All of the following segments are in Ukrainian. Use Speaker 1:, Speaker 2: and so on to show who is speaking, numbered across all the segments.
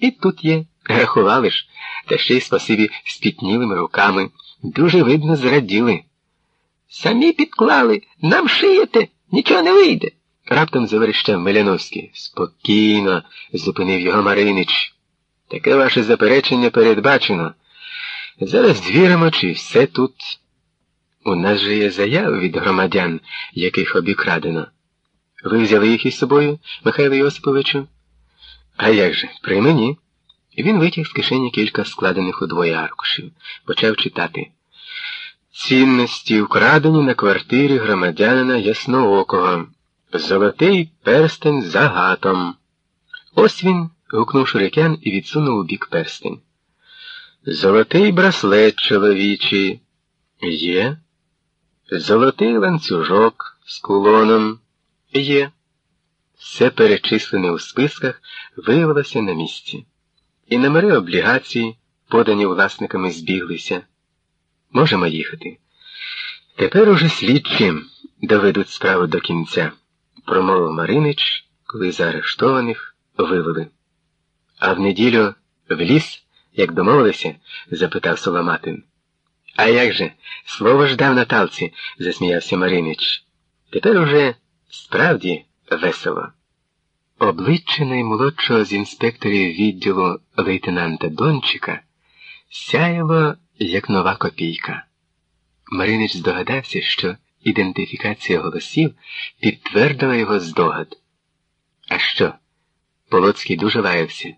Speaker 1: І тут є. Рахували ж, та ще й спасибі спітнілими руками. Дуже видно, зраділи. Самі підклали, нам шиєте, нічого не вийде. Раптом заверещав Меляновський. Спокійно, зупинив його Маринич. Таке ваше заперечення передбачено. Зараз звіримо, чи все тут. У нас же є заяви від громадян, яких обікрадено. Ви взяли їх із собою, Михайло Йосиповичу? А як же, при мені? Він витяг з кишені кілька складених удвоє аркушів, почав читати. Цінності вкрадені на квартирі громадянина Ясноокого. Золотий перстень за гатом. Ось він, гукнув шурикян і відсунув у бік перстень. Золотий браслет чоловічий. Є. Золотий ланцюжок з кулоном. Є. Все перечислене у списках виявилося на місці. І номери облігацій, подані власниками, збіглися. Можемо їхати. Тепер уже слідчі доведуть справу до кінця, промовив Маринич, коли заарештованих вивели. А в неділю в ліс, як домовилися? запитав Соломатин. А як же? Слово ж дав Наталці, засміявся Маринич. Тепер уже справді весело. Обличчя наймолодшого з інспекторів відділу лейтенанта Дончика сяяло, як нова копійка. Маринич здогадався, що ідентифікація голосів підтвердила його здогад. А що? Полоцький дуже лаявся.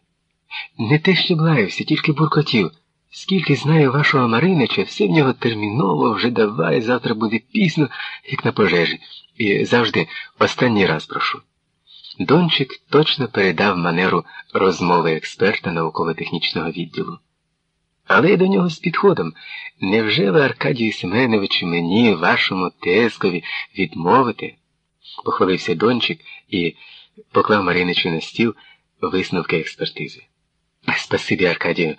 Speaker 1: Не те, що лаявся, тільки буркотів. Скільки знаю вашого Маринича, все в нього терміново вже давай, завтра буде пізно, як на пожежі. І завжди останній раз прошу. Дончик точно передав манеру розмови експерта науково-технічного відділу. Але й до нього з підходом. Невже ви, Аркадію Семеновичу, мені, вашому тезкові, відмовите? похвалився Дончик і поклав Мариничу на стіл висновки експертизи. Спасибі, Аркадію.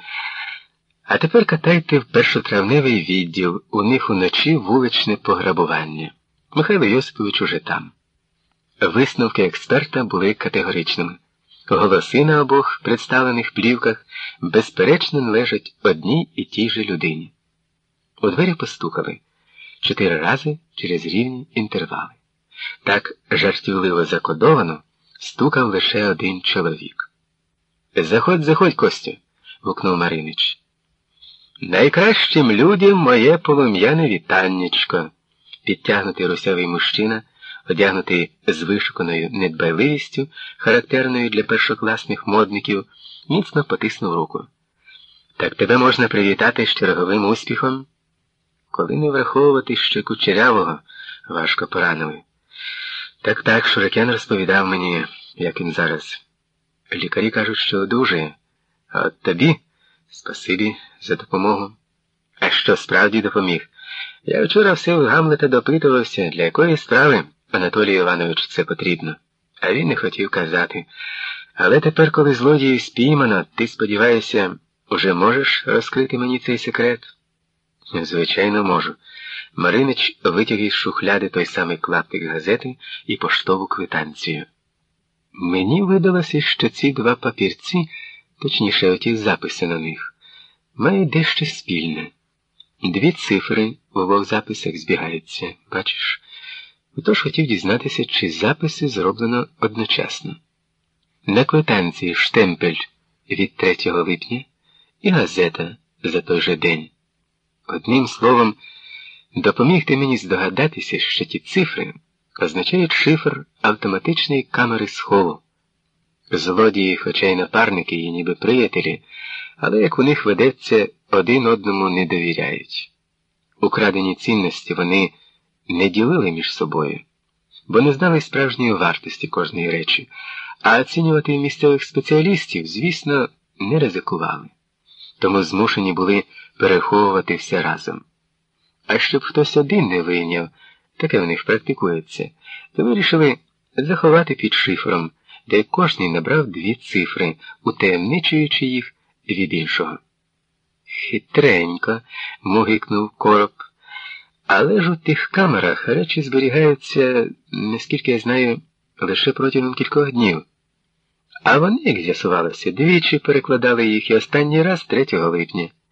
Speaker 1: А тепер катайте в першотравневий відділ, у них уночі вуличне пограбування. Михайло Йосипович уже там. Висновки експерта були категоричними. Голоси на обох представлених плівках безперечно належать одній і тій же людині. У двері постукали чотири рази через рівні інтервали. Так жартівливо закодовано стукав лише один чоловік. Заходь, заходь, Костю, гукнув Маринич. Найкращим людям моє полум'яне вітаннячко, підтягнутий русявий мужчина одягнутий з вишуканою недбайливістю, характерною для першокласних модників, міцно потиснув руку. Так тебе можна привітати з черговим успіхом? Коли не враховувати що кучерявого, важко поранили. Так так, Шуракен розповідав мені, як він зараз. Лікарі кажуть, що одужує, а от тобі спасибі за допомогу. А що справді допоміг? Я вчора все у Гамлета допитувався, для якої справи. Анатолію Івановичу це потрібно. А він не хотів казати. Але тепер, коли злодіїв спіймано, ти, сподіваєшся, уже можеш розкрити мені цей секрет? Звичайно, можу. Маринич витяг із шухляди той самий клаптик газети і поштову квитанцію. Мені видалося, що ці два папірці, точніше, оті записи на них, мають дещо спільне. Дві цифри в обох записах збігаються, бачиш? Отож хотів дізнатися, чи записи зроблено одночасно. На квитанції штемпель від 3 липня і газета за той же день. Одним словом, допомігти мені здогадатися, що ті цифри означають шифр автоматичної камери схову. Злодії, хоча й напарники і ніби приятелі, але як у них ведеться, один одному не довіряють. Украдені цінності вони не ділили між собою, бо не знали справжньої вартості кожної речі, а оцінювати місцевих спеціалістів, звісно, не ризикували, тому змушені були переховувати все разом. А щоб хтось один не вийняв, таке в них практикується, то вирішили заховати під шифром, де кожний набрав дві цифри, утаємничуючи їх від іншого. Хитренько, мугикнув короб. Але ж у тих камерах речі зберігаються, наскільки я знаю, лише протягом кількох днів. А вони, як з'ясувалося, двічі перекладали їх і останній раз 3 липня.